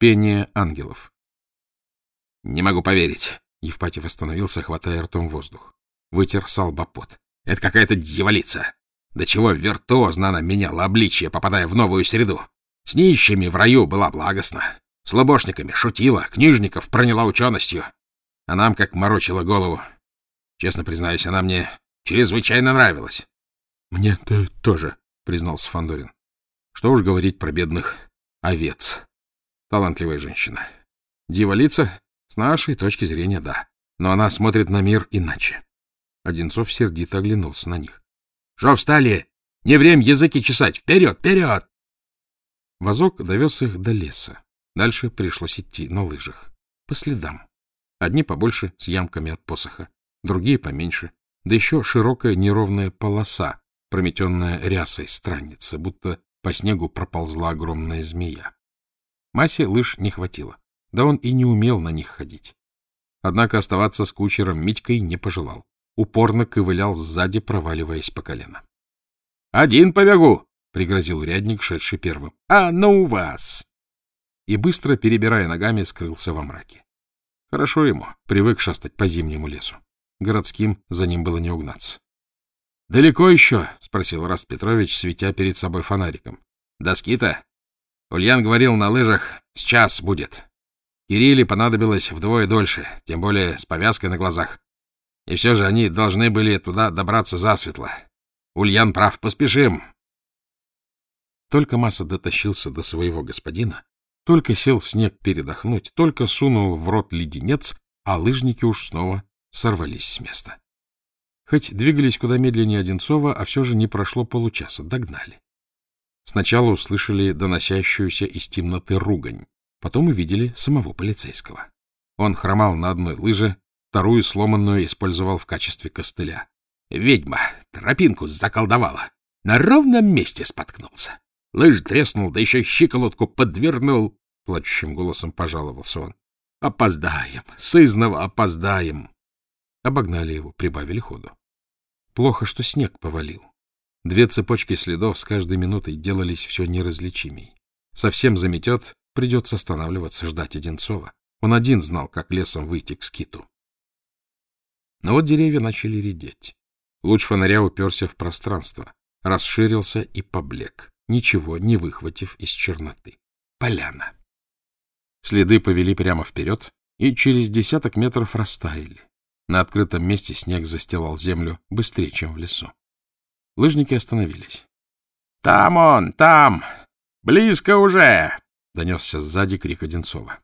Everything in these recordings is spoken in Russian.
Пение ангелов. — Не могу поверить. Евпатьев остановился, хватая ртом воздух. Вытер салбопот. — Это какая-то дьяволица. До чего виртуозно она меняла обличие, попадая в новую среду. С нищими в раю была благостна. С лобошниками шутила, книжников проняла ученостью. А нам как морочила голову. Честно признаюсь, она мне чрезвычайно нравилась. — Мне ты тоже, — признался Фандорин. Что уж говорить про бедных овец. Талантливая женщина. Дьяволица? С нашей точки зрения, да. Но она смотрит на мир иначе. Одинцов сердито оглянулся на них. — Что встали? Не время языки чесать! Вперед, вперед! Возок довез их до леса. Дальше пришлось идти на лыжах. По следам. Одни побольше, с ямками от посоха, другие поменьше. Да еще широкая неровная полоса, прометенная рясой странницы, будто по снегу проползла огромная змея. Масе лыж не хватило, да он и не умел на них ходить. Однако оставаться с кучером Митькой не пожелал. Упорно ковылял сзади, проваливаясь по колено. — Один побегу! — пригрозил урядник, шедший первым. — А ну вас! И быстро, перебирая ногами, скрылся во мраке. Хорошо ему, привык шастать по зимнему лесу. Городским за ним было не угнаться. — Далеко еще? — спросил Раст Петрович, светя перед собой фонариком. — Доски-то? Ульян говорил, на лыжах с час будет. Кирилле понадобилось вдвое дольше, тем более с повязкой на глазах. И все же они должны были туда добраться засветло. Ульян прав, поспешим. Только Масса дотащился до своего господина, только сел в снег передохнуть, только сунул в рот леденец, а лыжники уж снова сорвались с места. Хоть двигались куда медленнее Одинцова, а все же не прошло получаса, догнали. Сначала услышали доносящуюся из темноты ругань, потом увидели самого полицейского. Он хромал на одной лыже, вторую сломанную использовал в качестве костыля. Ведьма тропинку заколдовала. На ровном месте споткнулся. Лыж треснул, да еще щиколотку подвернул. Плачущим голосом пожаловался он. Опоздаем, сызново опоздаем. Обогнали его, прибавили ходу. Плохо, что снег повалил. Две цепочки следов с каждой минутой делались все неразличимей. Совсем заметет, придется останавливаться, ждать Одинцова. Он один знал, как лесом выйти к скиту. Но вот деревья начали редеть. Луч фонаря уперся в пространство, расширился и поблек ничего не выхватив из черноты. Поляна. Следы повели прямо вперед и через десяток метров растаяли. На открытом месте снег застилал землю быстрее, чем в лесу. Лыжники остановились. — Там он, там! Близко уже! — донесся сзади крик Одинцова.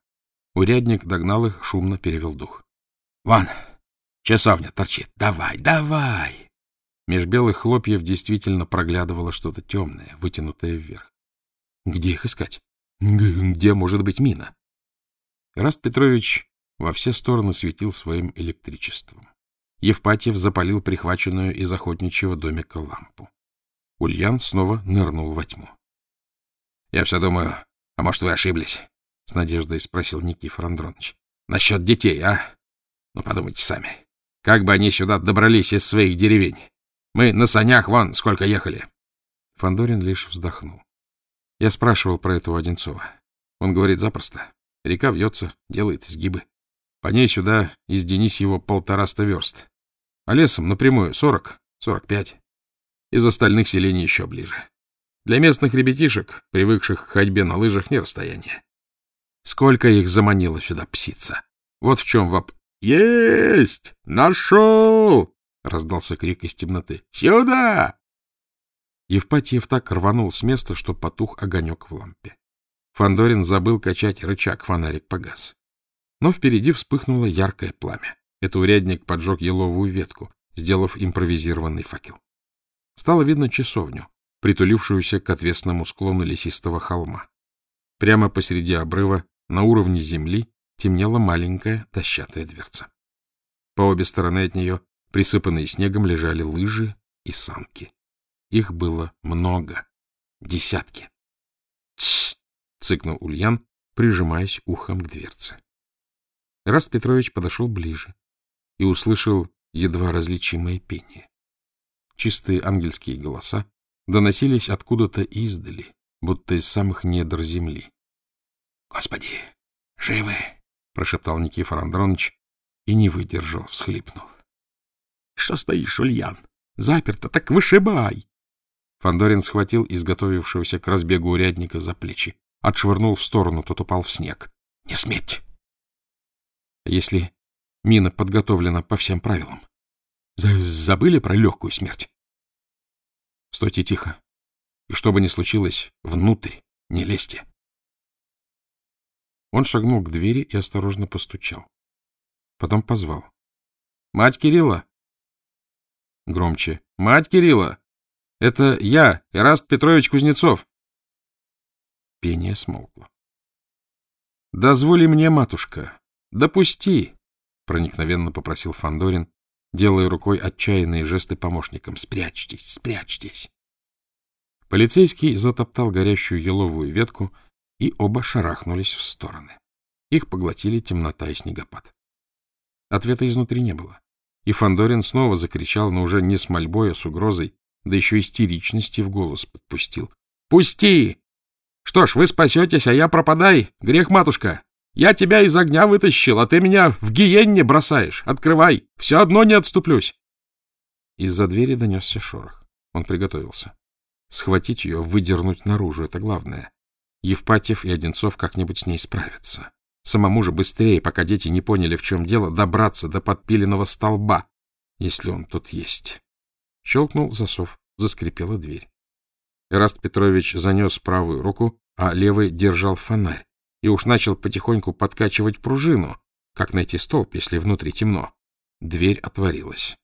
Урядник догнал их, шумно перевел дух. — Вон, часовня торчит. Давай, давай! Меж белых хлопьев действительно проглядывало что-то темное, вытянутое вверх. Где их искать? Где может быть мина? Раст Петрович во все стороны светил своим электричеством. Евпатьев запалил прихваченную из охотничьего домика лампу. Ульян снова нырнул во тьму. — Я все думаю, а может, вы ошиблись? — с надеждой спросил Никифор Андронович. — Насчет детей, а? Ну, подумайте сами. Как бы они сюда добрались из своих деревень? Мы на санях вон сколько ехали. Фандорин лишь вздохнул. Я спрашивал про это у Одинцова. Он говорит запросто. Река вьется, делает изгибы. По ней сюда из Денисьева полтораста верст. А лесом напрямую сорок, сорок пять. Из остальных селений еще ближе. Для местных ребятишек, привыкших к ходьбе на лыжах, не расстояние. Сколько их заманило сюда псица. Вот в чем воп... — Есть! Нашел! — раздался крик из темноты. — Сюда! Евпатьев так рванул с места, что потух огонек в лампе. Фандорин забыл качать рычаг, фонарик погас. Но впереди вспыхнуло яркое пламя. Это урядник поджег еловую ветку, сделав импровизированный факел. Стало видно часовню, притулившуюся к отвесному склону лесистого холма. Прямо посреди обрыва, на уровне земли, темнела маленькая дощатая дверца. По обе стороны от нее Присыпанные снегом лежали лыжи и санки. Их было много. Десятки. «Тсс!» — цыкнул Ульян, прижимаясь ухом к дверце. Раст Петрович подошел ближе и услышал едва различимое пение. Чистые ангельские голоса доносились откуда-то издали, будто из самых недр земли. — Господи, живы! — прошептал Никифор Андронович и не выдержал, всхлипнул. — Что стоишь, Ульян? Заперто, так вышибай! Фандорин схватил изготовившегося к разбегу урядника за плечи, отшвырнул в сторону, тот упал в снег. — Не сметь! Если мина подготовлена по всем правилам, забыли про легкую смерть? Стойте тихо. И что бы ни случилось, внутрь не лезьте. Он шагнул к двери и осторожно постучал. Потом позвал. — Мать Кирилла! Громче. — Мать Кирилла! Это я, Эраст Петрович Кузнецов. Пение смолкло. — Дозволи мне, матушка, допусти, — проникновенно попросил Фандорин, делая рукой отчаянные жесты помощникам. — Спрячьтесь, спрячьтесь. Полицейский затоптал горящую еловую ветку, и оба шарахнулись в стороны. Их поглотили темнота и снегопад. Ответа изнутри не было. И Фандорин снова закричал, но уже не с мольбой, а с угрозой, да еще истеричности в голос подпустил. — Пусти! Что ж, вы спасетесь, а я пропадай. Грех, матушка. Я тебя из огня вытащил, а ты меня в гиенне бросаешь. Открывай. Все одно не отступлюсь. Из-за двери донесся шорох. Он приготовился. Схватить ее, выдернуть наружу — это главное. Евпатьев и Одинцов как-нибудь с ней справятся. Самому же быстрее, пока дети не поняли, в чем дело, добраться до подпиленного столба, если он тут есть. Щелкнул засов, заскрипела дверь. Эраст Петрович занес правую руку, а левой держал фонарь, и уж начал потихоньку подкачивать пружину. Как найти столб, если внутри темно? Дверь отворилась.